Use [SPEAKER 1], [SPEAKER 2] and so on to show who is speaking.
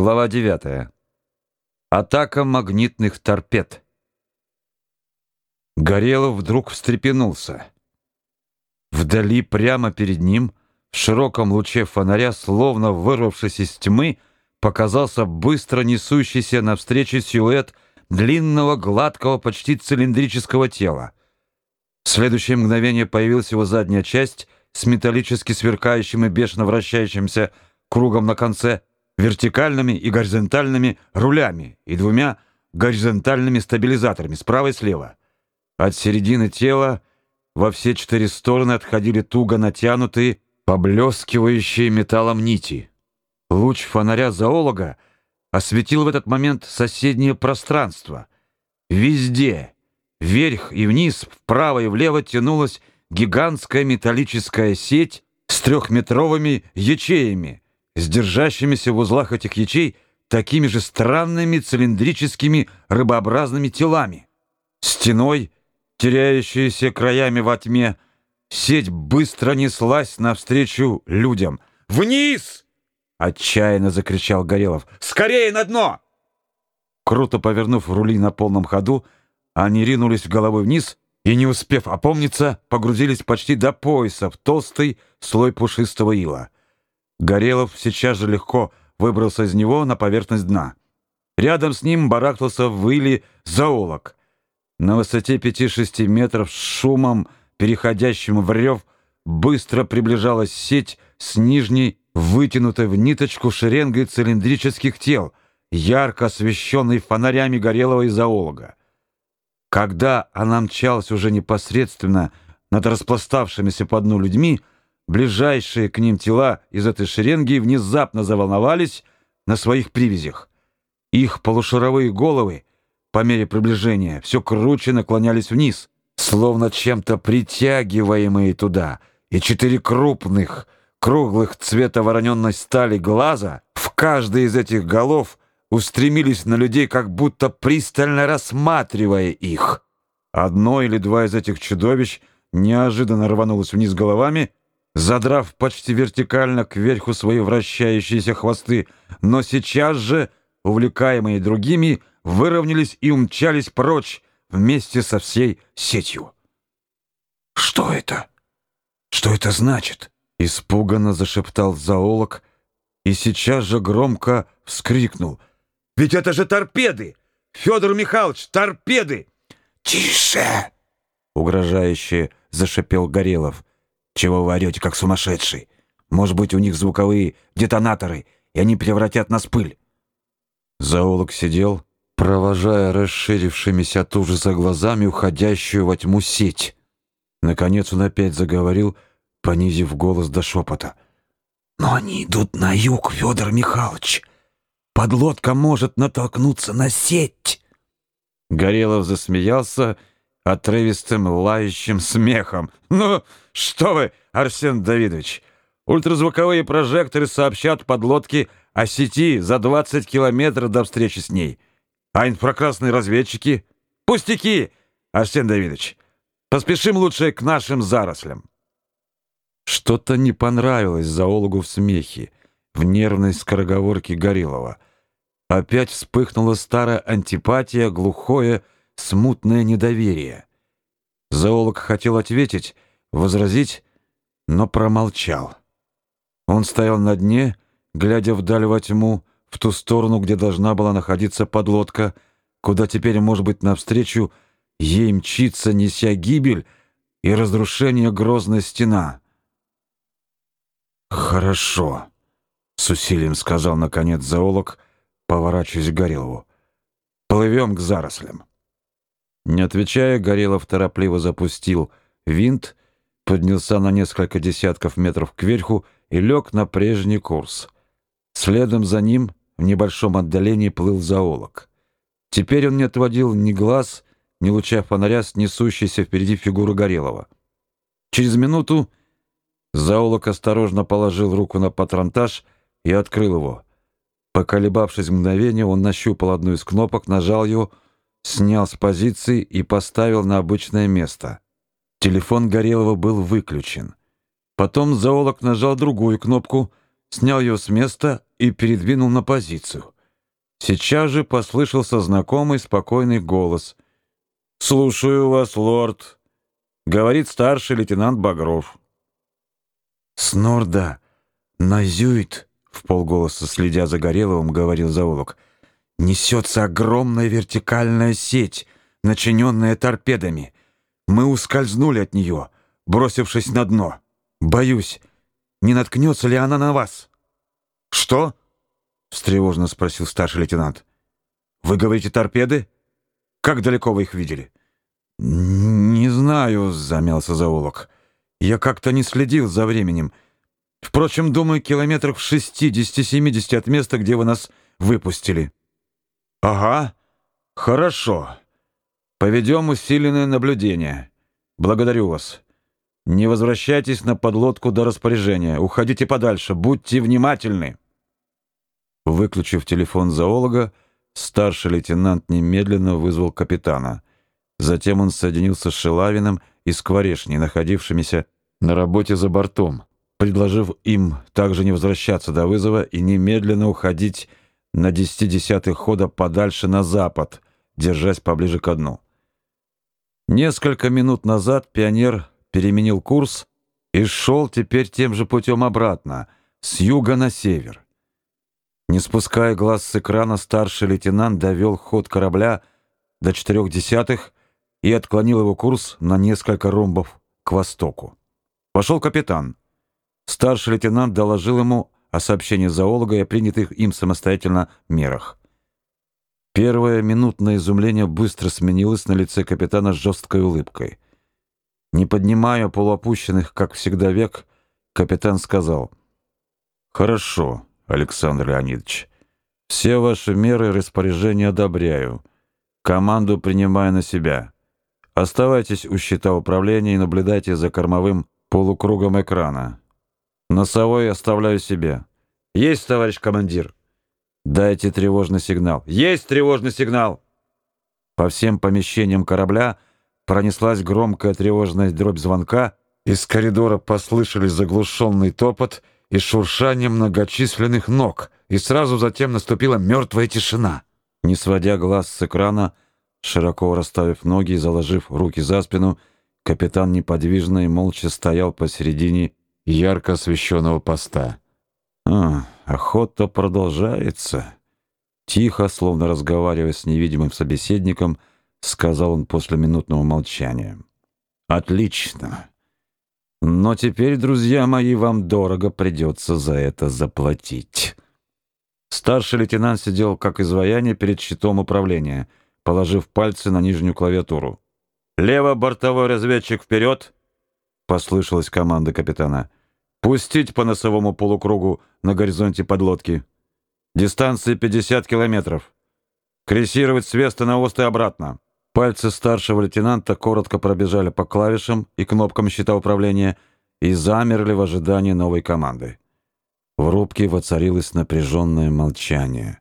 [SPEAKER 1] Глава 9. Атака магнитных торпед. Горелов вдруг встрепенулся. Вдали, прямо перед ним, в широком луче фонаря, словно вырвавшись из тьмы, показался быстро несущийся навстречу силуэт длинного, гладкого, почти цилиндрического тела. В следующее мгновение появилась его задняя часть с металлически сверкающим и бешено вращающимся кругом на конце, вертикальными и горизонтальными рулями и двумя горизонтальными стабилизаторами справа и слева. От середины тела во все четыре стороны отходили туго натянутые, поблескивающие металлом нити. Луч фонаря зоолога осветил в этот момент соседнее пространство. Везде, вверх и вниз, вправо и влево тянулась гигантская металлическая сеть с трехметровыми ячеями — с держащимися в узлах этих ячей такими же странными цилиндрическими рыбообразными телами. Стеной, теряющейся краями во тьме, сеть быстро неслась навстречу людям. «Вниз!» — отчаянно закричал Горелов. «Скорее на дно!» Круто повернув рули на полном ходу, они ринулись головой вниз и, не успев опомниться, погрузились почти до пояса в толстый слой пушистого ила. Горелов сейчас же легко выбрался из него на поверхность дна. Рядом с ним барахтался в выле зоолог. На высоте 5-6 метров с шумом, переходящим в рев, быстро приближалась сеть с нижней, вытянутой в ниточку шеренгой цилиндрических тел, ярко освещенной фонарями горелого и зоолога. Когда она мчалась уже непосредственно над распластавшимися по дну людьми, Ближайшие к ним тела из этой шеренги внезапно заволновались на своих привязях. Их полушаровые головы по мере приближения все круче наклонялись вниз, словно чем-то притягиваемые туда, и четыре крупных, круглых цвета вороненной стали глаза в каждой из этих голов устремились на людей, как будто пристально рассматривая их. Одно или два из этих чудовищ неожиданно рванулось вниз головами — задрав почти вертикально кверху свои вращающиеся хвосты, но сейчас же, увлекаемые другими, выровнялись и умчались прочь вместе со всей сетью. «Что это? Что это значит?» — испуганно зашептал зоолог и сейчас же громко вскрикнул. «Ведь это же торпеды! Федор Михайлович, торпеды!» «Тише!» — угрожающе зашипел Горелов. Чего вы орете, как сумасшедший? Может быть, у них звуковые детонаторы, и они превратят нас в пыль?» Зоолог сидел, провожая расширившимися от ужаса глазами уходящую во тьму сеть. Наконец он опять заговорил, понизив голос до шепота. «Но они идут на юг, Федор Михайлович. Подлодка может натолкнуться на сеть». Горелов засмеялся отрывистым лающим смехом. «Ну, что вы, Арсен Давидович, ультразвуковые прожекторы сообщат подлодке о сети за 20 километров до встречи с ней. А инфракрасные разведчики? Пустяки, Арсен Давидович. Поспешим лучше к нашим зарослям». Что-то не понравилось зоологу в смехе, в нервной скороговорке Горилова. Опять вспыхнула старая антипатия, глухое, смутное недоверие. Зоолог хотел ответить, возразить, но промолчал. Он стоял на дне, глядя вдаль во тьму, в ту сторону, где должна была находиться подлодка, куда теперь, может быть, навстречу ей мчится, неся гибель и разрушение грозная стена. «Хорошо», — с усилием сказал, наконец, зоолог, поворачиваясь к Горелову. «Плывем к зарослям». Не отвечая, Горелов торопливо запустил винт, поднялся на несколько десятков метров кверху и лег на прежний курс. Следом за ним в небольшом отдалении плыл зоолог. Теперь он не отводил ни глаз, ни луча фонаря с несущейся впереди фигуры Горелова. Через минуту зоолог осторожно положил руку на патронтаж и открыл его. Поколебавшись мгновение, он нащупал одну из кнопок, нажал ее — снял с позиции и поставил на обычное место. Телефон Горелого был выключен. Потом зоолог нажал другую кнопку, снял ее с места и передвинул на позицию. Сейчас же послышался знакомый спокойный голос. «Слушаю вас, лорд», — говорит старший лейтенант Багров. «Снорда, назюит», — в полголоса следя за Гореловым, говорил зоолог, — «несется огромная вертикальная сеть, начиненная торпедами. Мы ускользнули от нее, бросившись на дно. Боюсь, не наткнется ли она на вас?» «Что?» — встревоженно спросил старший лейтенант. «Вы говорите торпеды? Как далеко вы их видели?» «Не знаю», — замялся зоолог. «Я как-то не следил за временем. Впрочем, думаю, километрах в шестидесяти-семидесяти от места, где вы нас выпустили». «Ага, хорошо. Поведем усиленное наблюдение. Благодарю вас. Не возвращайтесь на подлодку до распоряжения. Уходите подальше. Будьте внимательны». Выключив телефон зоолога, старший лейтенант немедленно вызвал капитана. Затем он соединился с Шелавиным и Скворешней, находившимися на работе за бортом, предложив им также не возвращаться до вызова и немедленно уходить на десяти десятых хода подальше на запад, держась поближе к дну. Несколько минут назад пионер переменил курс и шел теперь тем же путем обратно, с юга на север. Не спуская глаз с экрана, старший лейтенант довел ход корабля до четырех десятых и отклонил его курс на несколько ромбов к востоку. Вошел капитан. Старший лейтенант доложил ему о сообщении зоолога и о принятых им самостоятельно мерах. Первое минутное изумление быстро сменилось на лице капитана жесткой улыбкой. Не поднимая полуопущенных, как всегда, век, капитан сказал «Хорошо». Александр Леонидович. Все ваши меры и распоряжения одобряю. Команду принимаю на себя. Оставайтесь у щита управления и наблюдайте за кормовым полукругом экрана. Носовой оставляю себе. Есть, товарищ командир. Дайте тревожный сигнал. Есть тревожный сигнал. По всем помещениям корабля пронеслась громкая тревожная дробь звонка, из коридора послышались заглушенный топот — и шуршание многочисленных ног, и сразу затем наступила мертвая тишина. Не сводя глаз с экрана, широко расставив ноги и заложив руки за спину, капитан неподвижно и молча стоял посередине ярко освещенного поста. «А, охота продолжается», — тихо, словно разговаривая с невидимым собеседником, сказал он после минутного молчания. «Отлично. Но теперь, друзья мои, вам дорого придется за это заплатить. Старший лейтенант сидел как изваяние перед щитом управления, положив пальцы на нижнюю клавиатуру. «Лево бортовой разведчик вперед!» — послышалась команда капитана. «Пустить по носовому полукругу на горизонте подлодки. Дистанция 50 километров. Крейсировать с Веста на Ост и обратно. Пальцы старшего лейтенанта коротко пробежали по клавишам и кнопкам щита управления и замерли в ожидании новой команды. В рубке воцарилось напряженное молчание.